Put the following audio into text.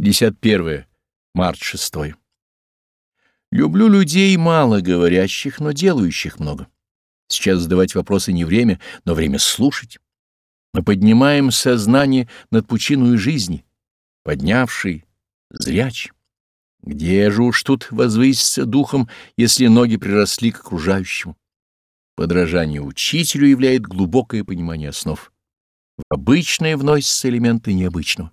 51. Март 6. Люблю людей мало говорящих, но делающих много. Сейчас задавать вопросы не время, но время слушать. Мы поднимаем сознание над пучиной жизни, поднявший, зряч. Где же уж тут возвыситься духом, если ноги приросли к окружающему? Подражание учителю являет глубокое понимание основ. В обычное вносятся элементы необычного.